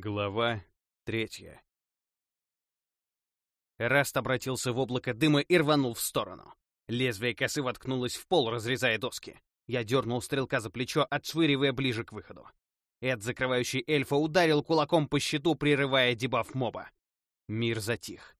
Глава третья. Эраст обратился в облако дыма и рванул в сторону. Лезвие косы воткнулось в пол, разрезая доски. Я дернул стрелка за плечо, отшвыривая ближе к выходу. Эд, закрывающий эльфа, ударил кулаком по щиту, прерывая дебаф моба. Мир затих.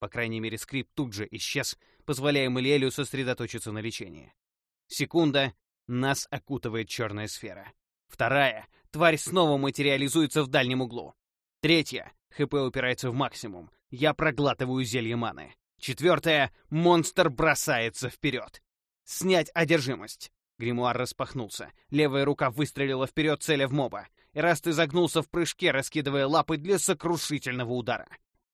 По крайней мере, скрип тут же исчез, позволяя Малиэлю сосредоточиться на лечении. Секунда, нас окутывает черная сфера. Вторая, тварь снова материализуется в дальнем углу. Третья, ХП упирается в максимум. Я проглатываю зелье маны. Четвертая, монстр бросается вперед. Снять одержимость. Гримуар распахнулся. Левая рука выстрелила вперед, целя в моба. Эраст изогнулся в прыжке, раскидывая лапы для сокрушительного удара.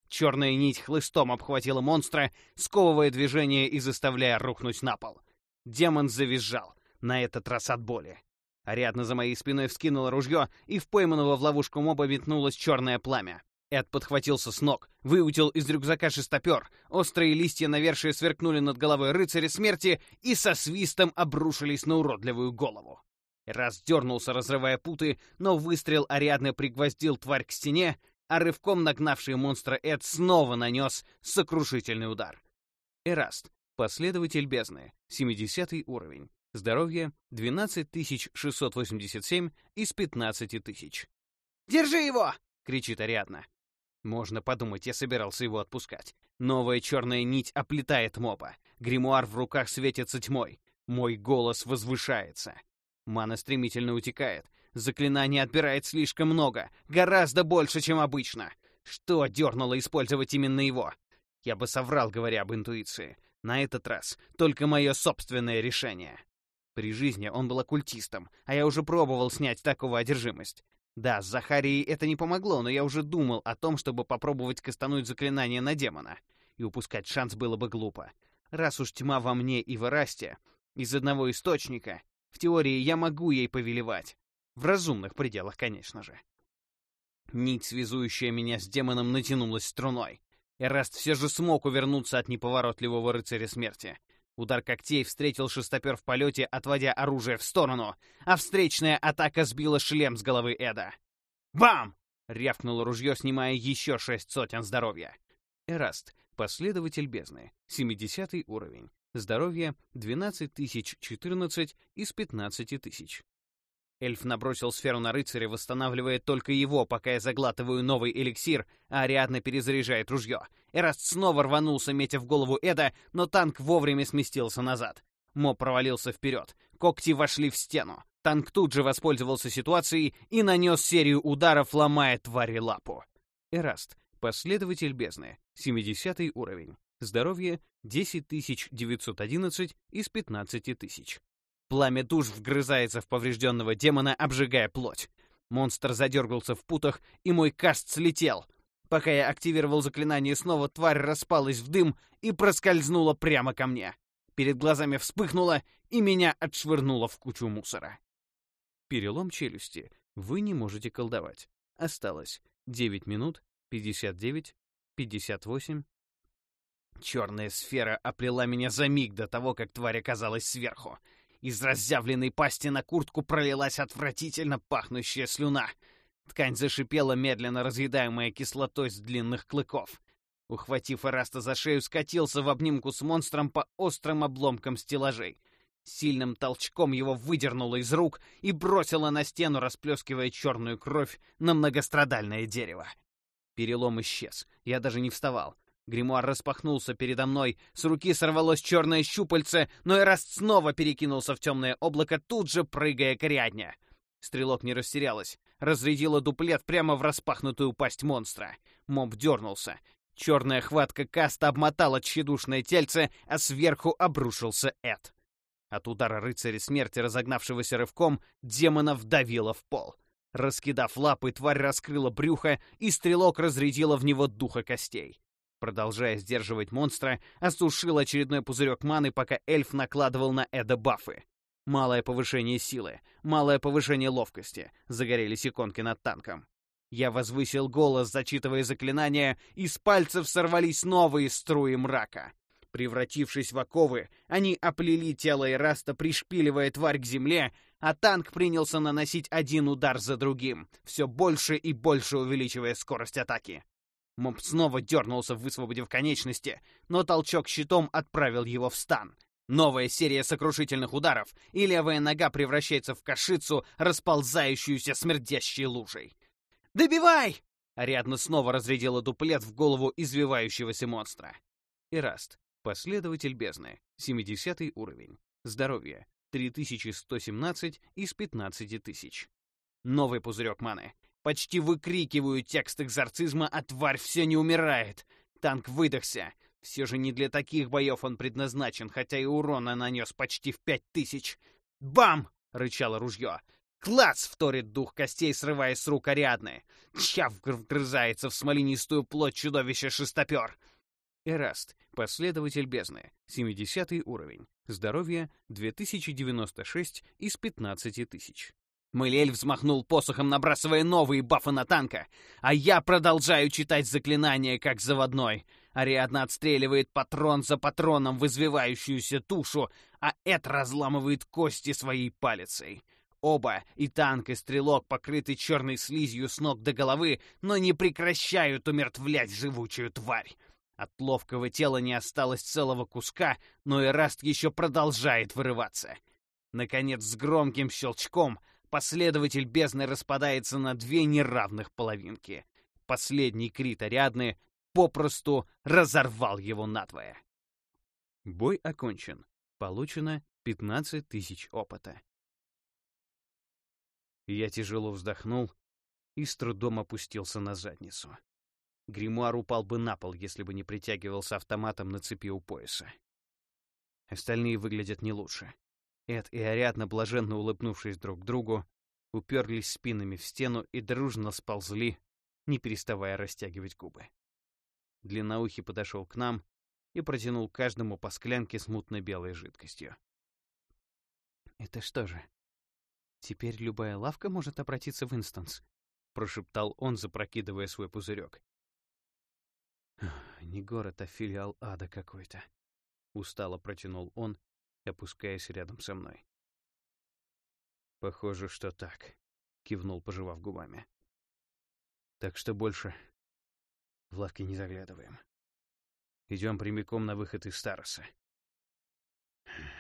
Черная нить хлыстом обхватила монстра, сковывая движение и заставляя рухнуть на пол. Демон завизжал, на этот раз от боли. Ариадна за моей спиной вскинула ружье, и в пойманного в ловушку моба метнулось черное пламя. Эд подхватился с ног, выутил из рюкзака шестопер, острые листья навершия сверкнули над головой рыцаря смерти и со свистом обрушились на уродливую голову. Раз дернулся, разрывая путы, но выстрел Ариадны пригвоздил тварь к стене, а рывком нагнавший монстра Эд снова нанес сокрушительный удар. Эраст, последователь бездны, 70 уровень, Здоровье 12687 из 15 тысяч. «Держи его!» — кричит Ариадна. Можно подумать, я собирался его отпускать. Новая черная нить оплетает моба. Гримуар в руках светится тьмой. Мой голос возвышается. Мана стремительно утекает. Заклинание отбирает слишком много, гораздо больше, чем обычно. Что дернуло использовать именно его? Я бы соврал, говоря об интуиции. На этот раз только мое собственное решение. При жизни он был оккультистом, а я уже пробовал снять такого одержимость. Да, с Захарией это не помогло, но я уже думал о том, чтобы попробовать кастануть заклинание на демона. И упускать шанс было бы глупо. Раз уж тьма во мне и в Эрасте, из одного источника, в теории я могу ей повелевать. В разумных пределах, конечно же. Нить, связующая меня с демоном, натянулась струной. Эраст все же смог увернуться от неповоротливого рыцаря смерти. Удар когтей встретил шестопер в полете, отводя оружие в сторону, а встречная атака сбила шлем с головы Эда. «Бам!» — рявкнуло ружье, снимая еще шесть сотен здоровья. Эраст, последователь бездны, 70 уровень. Здоровье 12014 из 15 тысяч. Эльф набросил сферу на рыцаря, восстанавливая только его, пока я заглатываю новый эликсир, а Ариадна перезаряжает ружье. Эраст снова рванулся, метя в голову Эда, но танк вовремя сместился назад. Мо провалился вперед. Когти вошли в стену. Танк тут же воспользовался ситуацией и нанес серию ударов, ломая твари лапу. Эраст, последователь бездны, 70 уровень. Здоровье 10911 из 15 тысяч. Пламя душ вгрызается в поврежденного демона, обжигая плоть. Монстр задергался в путах, и мой каст слетел. Пока я активировал заклинание снова, тварь распалась в дым и проскользнула прямо ко мне. Перед глазами вспыхнуло, и меня отшвырнуло в кучу мусора. Перелом челюсти. Вы не можете колдовать. Осталось 9 минут, 59, 58. Черная сфера оплела меня за миг до того, как тварь оказалась сверху. Из разъявленной пасти на куртку пролилась отвратительно пахнущая слюна. Ткань зашипела, медленно разъедаемая кислотой с длинных клыков. Ухватив Эраста за шею, скатился в обнимку с монстром по острым обломкам стеллажей. Сильным толчком его выдернуло из рук и бросило на стену, расплескивая черную кровь на многострадальное дерево. Перелом исчез. Я даже не вставал. Гримуар распахнулся передо мной, с руки сорвалось черное щупальце, но Эраст снова перекинулся в темное облако, тут же прыгая к рядня. Стрелок не растерялась, разрядила дуплет прямо в распахнутую пасть монстра. Моб дернулся. Черная хватка каста обмотала тщедушное тельце, а сверху обрушился Эд. От удара рыцаря смерти, разогнавшегося рывком, демона вдавило в пол. Раскидав лапы, тварь раскрыла брюхо, и стрелок разрядила в него духа костей. Продолжая сдерживать монстра, осушил очередной пузырек маны, пока эльф накладывал на Эда бафы. Малое повышение силы, малое повышение ловкости. Загорелись иконки над танком. Я возвысил голос, зачитывая заклинания, и с пальцев сорвались новые струи мрака. Превратившись в оковы, они оплели тело Эраста, пришпиливая тварь к земле, а танк принялся наносить один удар за другим, все больше и больше увеличивая скорость атаки. Моб снова дернулся, высвободив конечности, но толчок щитом отправил его в стан. Новая серия сокрушительных ударов, и левая нога превращается в кашицу, расползающуюся смердящей лужей. «Добивай!» Ариадна снова разрядила дуплет в голову извивающегося монстра. Ираст, последователь бездны, 70 уровень. Здоровье, 3117 из 15 тысяч. Новый пузырек маны. Почти выкрикиваю текст экзорцизма, а тварь все не умирает. Танк выдохся. Все же не для таких боев он предназначен, хотя и урона нанес почти в пять тысяч. «Бам!» — рычало ружье. «Клац!» — вторит дух костей, срываясь с рук Ариадны. Чав вгрызается в смоленистую плоть чудовища шестопер. Эраст, последователь бездны, 70 уровень. Здоровье 2096 из 15 тысяч. Мэлель взмахнул посохом, набрасывая новые бафы на танка, а я продолжаю читать заклинания, как заводной. Ариадна отстреливает патрон за патроном в извивающуюся тушу, а Эд разламывает кости своей палицей. Оба, и танк, и стрелок, покрыты черной слизью с ног до головы, но не прекращают умертвлять живучую тварь. От ловкого тела не осталось целого куска, но и Раст еще продолжает вырываться. Наконец, с громким щелчком последователь бездны распадается на две неравных половинки. Последний крит Ариадны попросту разорвал его надвое. Бой окончен. Получено 15 тысяч опыта. Я тяжело вздохнул и с трудом опустился на задницу. Гримуар упал бы на пол, если бы не притягивался автоматом на цепи у пояса. Остальные выглядят не лучше. Эд и Ариадна, блаженно улыбнувшись друг другу, уперлись спинами в стену и дружно сползли, не переставая растягивать губы. Длинноухий подошел к нам и протянул каждому по склянке с мутно-белой жидкостью. «Это что же, теперь любая лавка может обратиться в инстанс?» — прошептал он, запрокидывая свой пузырек. «Не город, а филиал ада какой-то», — устало протянул он, опускаясь рядом со мной. «Похоже, что так», — кивнул, пожевав губами. «Так что больше в лавки не заглядываем. Идем прямиком на выход из Староса.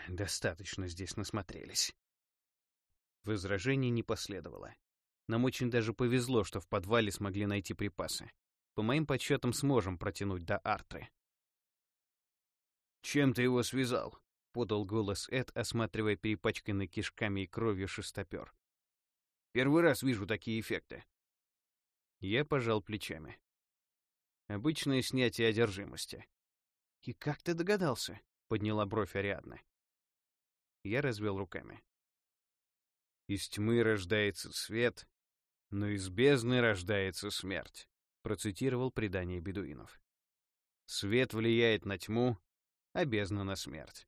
Достаточно здесь насмотрелись. Возражений не последовало. Нам очень даже повезло, что в подвале смогли найти припасы. По моим подсчетам, сможем протянуть до Артры. «Чем ты его связал?» — подал голос Эд, осматривая перепачканный кишками и кровью шестопер. «Первый раз вижу такие эффекты». Я пожал плечами. Обычное снятие одержимости. «И как ты догадался?» — подняла бровь Ариадна. Я развел руками. «Из тьмы рождается свет, но из бездны рождается смерть», — процитировал предание бедуинов. «Свет влияет на тьму, а бездна на смерть.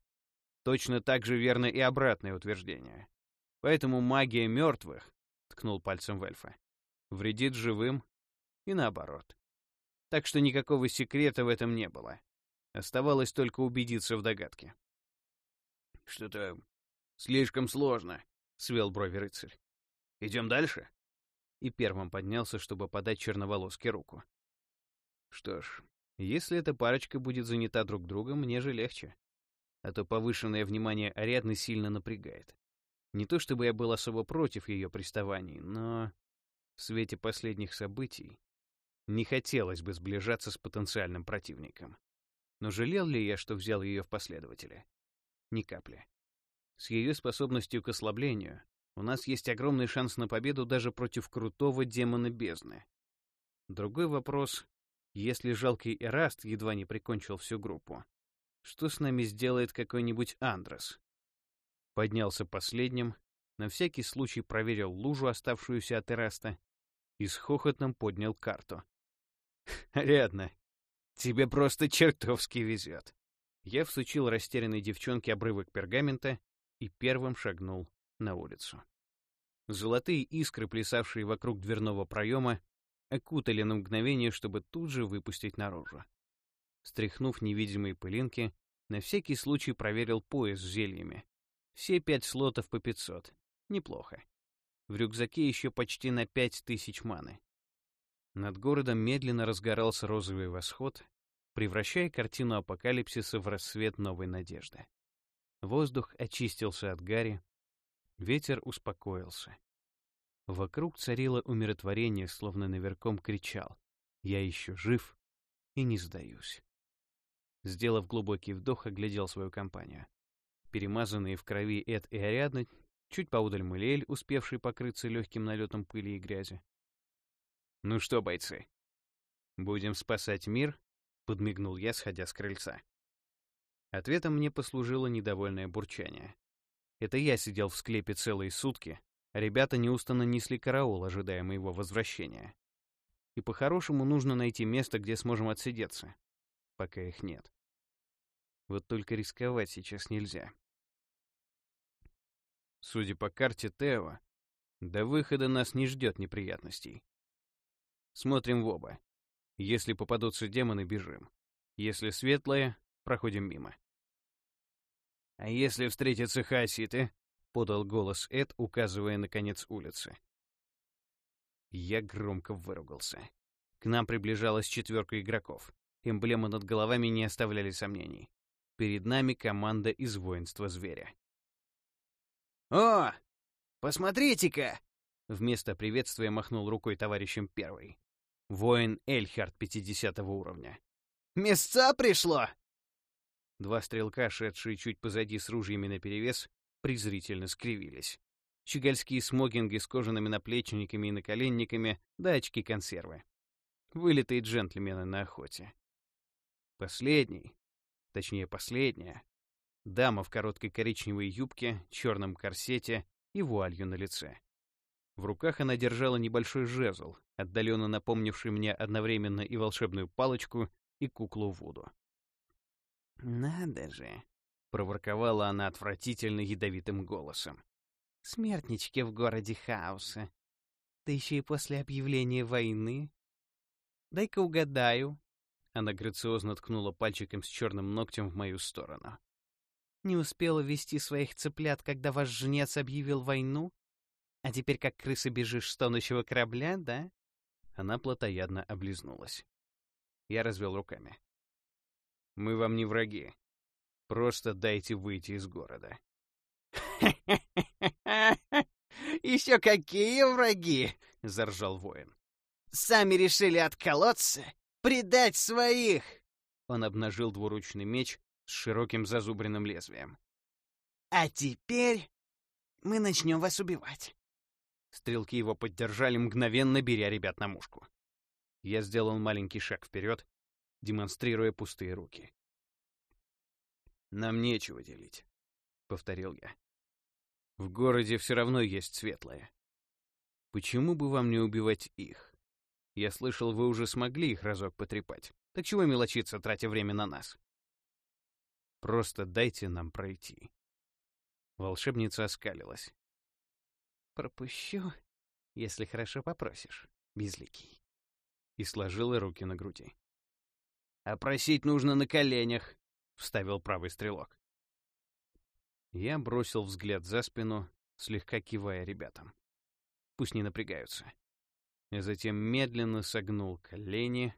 Точно так же верно и обратное утверждение. Поэтому магия мертвых, — ткнул пальцем в эльфа, — вредит живым и наоборот так что никакого секрета в этом не было. Оставалось только убедиться в догадке. «Что-то слишком сложно», — свел брови рыцарь. «Идем дальше?» И первым поднялся, чтобы подать черноволоске руку. «Что ж, если эта парочка будет занята друг другом, мне же легче. А то повышенное внимание Ариадны сильно напрягает. Не то чтобы я был особо против ее приставаний, но в свете последних событий не хотелось бы сближаться с потенциальным противником. Но жалел ли я, что взял ее в последователи? Ни капли. С ее способностью к ослаблению у нас есть огромный шанс на победу даже против крутого демона бездны. Другой вопрос, если жалкий Эраст едва не прикончил всю группу, что с нами сделает какой-нибудь Андрес? Поднялся последним, на всякий случай проверил лужу, оставшуюся от Эраста, и с хохотом поднял карту. Рядно. Тебе просто чертовски везет. Я всучил растерянной девчонке обрывок пергамента и первым шагнул на улицу. Золотые искры, плясавшие вокруг дверного проема, окутали на мгновение, чтобы тут же выпустить наружу. Стряхнув невидимые пылинки, на всякий случай проверил пояс с зельями. Все пять слотов по 500. Неплохо. В рюкзаке еще почти на пять тысяч маны. Над городом медленно разгорался розовый восход, превращая картину апокалипсиса в рассвет новой надежды. Воздух очистился от гари, ветер успокоился. Вокруг царило умиротворение, словно наверхом кричал «Я еще жив и не сдаюсь». Сделав глубокий вдох, оглядел свою компанию. Перемазанные в крови Эд и Ариадна, чуть поудаль Малиэль, успевший покрыться легким налетом пыли и грязи. «Ну что, бойцы, будем спасать мир?» — подмигнул я, сходя с крыльца. Ответом мне послужило недовольное бурчание. Это я сидел в склепе целые сутки, а ребята неустанно несли караул, ожидая моего возвращения. И по-хорошему нужно найти место, где сможем отсидеться, пока их нет. Вот только рисковать сейчас нельзя. Судя по карте Тео, до выхода нас не ждет неприятностей. Смотрим в оба. Если попадутся демоны, бежим. Если светлые, проходим мимо. «А если встретятся хаоситы?» — подал голос Эд, указывая на конец улицы. Я громко выругался. К нам приближалась четверка игроков. Эмблемы над головами не оставляли сомнений. Перед нами команда из воинства зверя. «О, посмотрите-ка!» Вместо приветствия махнул рукой товарищем первый. Воин Эльхард 50 уровня. «Места пришло!» Два стрелка, шедшие чуть позади с ружьями наперевес, презрительно скривились. Щегольские смокинги с кожаными наплечниками и наколенниками, да очки консервы. Вылитые джентльмены на охоте. Последний, точнее последняя, дама в короткой коричневой юбке, черном корсете и вуалью на лице. В руках она держала небольшой жезл, отдаленно напомнивший мне одновременно и волшебную палочку, и куклу Вуду. «Надо же!» — проворковала она отвратительно ядовитым голосом. «Смертнички в городе хаоса. Да еще и после объявления войны. Дай-ка угадаю, она грациозно ткнула пальчиком с черным ногтем в мою сторону. «Не успела вести своих цыплят, когда ваш жнец объявил войну? А теперь как крыса бежишь с тонущего корабля, да?» Она плотоядно облизнулась. Я развел руками. «Мы вам не враги. Просто дайте выйти из города». «Еще какие враги!» — заржал воин. «Сами решили отколоться предать своих!» Он обнажил двуручный меч с широким зазубренным лезвием. «А теперь мы начнем вас убивать». Стрелки его поддержали, мгновенно беря ребят на мушку. Я сделал маленький шаг вперед, демонстрируя пустые руки. «Нам нечего делить», — повторил я. «В городе все равно есть светлое. Почему бы вам не убивать их?» Я слышал, вы уже смогли их разок потрепать. Так чего мелочиться, тратя время на нас? Просто дайте нам пройти. Волшебница оскалилась. Пропущу, если хорошо попросишь, безликий. И сложила руки на груди. А просить нужно на коленях, вставил правый стрелок. Я бросил взгляд за спину, слегка кивая ребятам. Пусть не напрягаются а затем медленно согнул колени.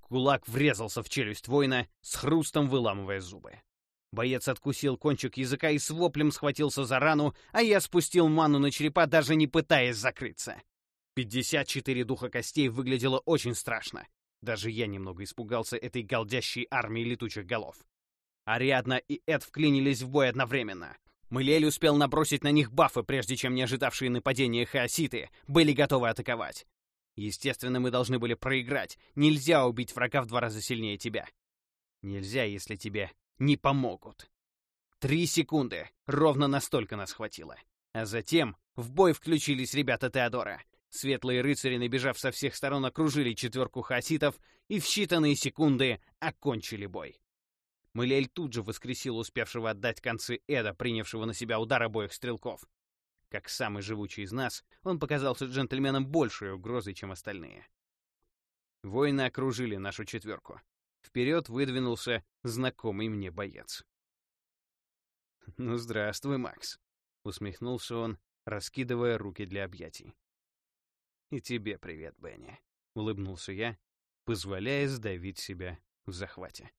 Кулак врезался в челюсть воина, с хрустом выламывая зубы. Боец откусил кончик языка и с воплем схватился за рану, а я спустил ману на черепа, даже не пытаясь закрыться. 54 духа костей выглядело очень страшно. Даже я немного испугался этой голдящей армии летучих голов. Ариадна и Эд вклинились в бой одновременно. Мылель успел набросить на них бафы, прежде чем не ожидавшие нападения хаоситы были готовы атаковать. Естественно, мы должны были проиграть. Нельзя убить врага в два раза сильнее тебя. Нельзя, если тебе не помогут. Три секунды. Ровно настолько нас хватило. А затем в бой включились ребята Теодора. Светлые рыцари, набежав со всех сторон, окружили четверку хаоситов и в считанные секунды окончили бой. Мылель тут же воскресил успевшего отдать концы Эда, принявшего на себя удар обоих стрелков. Как самый живучий из нас, он показался джентльменом большей угрозой, чем остальные. Воины окружили нашу четверку. Вперед выдвинулся знакомый мне боец. «Ну, здравствуй, Макс», — усмехнулся он, раскидывая руки для объятий. «И тебе привет, Бенни», — улыбнулся я, позволяя сдавить себя в захвате.